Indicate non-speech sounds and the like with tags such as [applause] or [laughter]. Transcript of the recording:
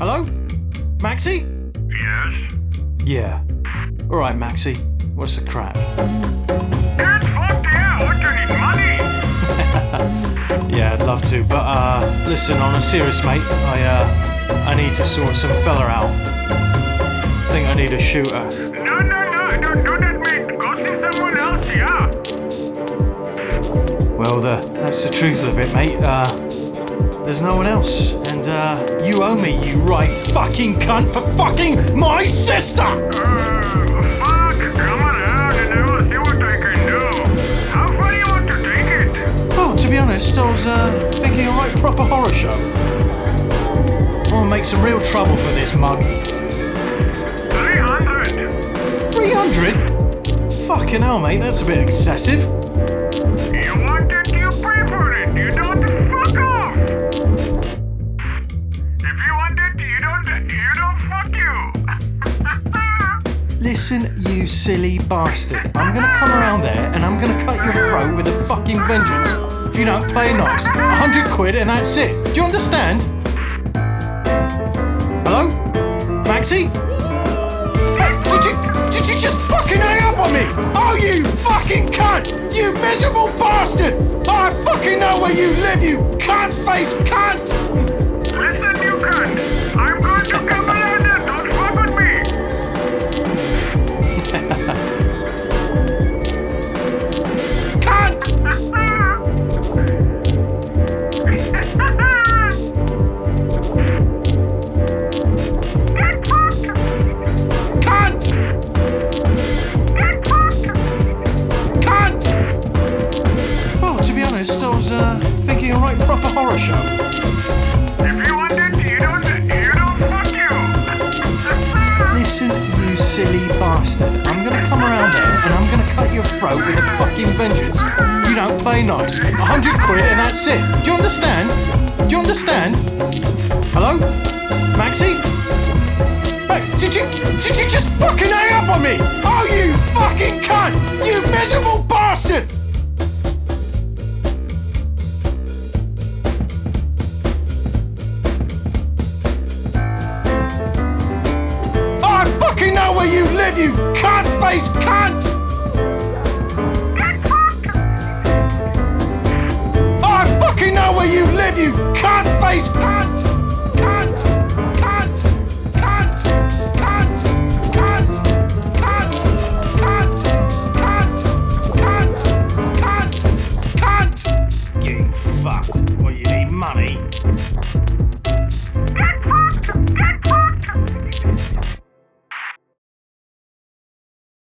Hello? Maxi? Yes? Yeah. Alright, Maxi. What's the crack? Get fucked yeah, what you need money? [laughs] Yeah, I'd love to, but uh, listen, on a serious mate, I uh, I need to sort some fella out. I Think I need a shooter. No, no, no, don't do that, mate. Go see someone else, yeah? Well, the that's the truth of it, mate. Uh, there's no one else, and uh, you owe me, you right fucking cunt, for fucking my sister. Uh, fuck, come on out and I will see what I can do. How far you want to take it? Oh, to be honest, I was uh, thinking a right proper horror show. I want to make some real trouble for this mug. 300. 300? Fucking hell, mate, that's a bit excessive. Listen, you silly bastard. I'm gonna come around there and I'm gonna cut your throat with a fucking vengeance if you don't play nice. A hundred quid and that's it. Do you understand? Hello? Maxie? Did you did you just fucking hang up on me? Oh you fucking cunt! You miserable bastard! I fucking know where you live, you cunt face cunt! Well, to be honest, I was uh, thinking a right proper horror show. If you want it, you don't, you don't fuck you. Listen, you silly bastard. I'm gonna come around there and I'm gonna cut your throat with a fucking vengeance. You don't play nice. A hundred quid and that's it. Do you understand? Do you understand? Hello? Maxie? Hey, did you did you just fucking hang up on me? Oh you fucking cunt! You miserable you cunt face cunt!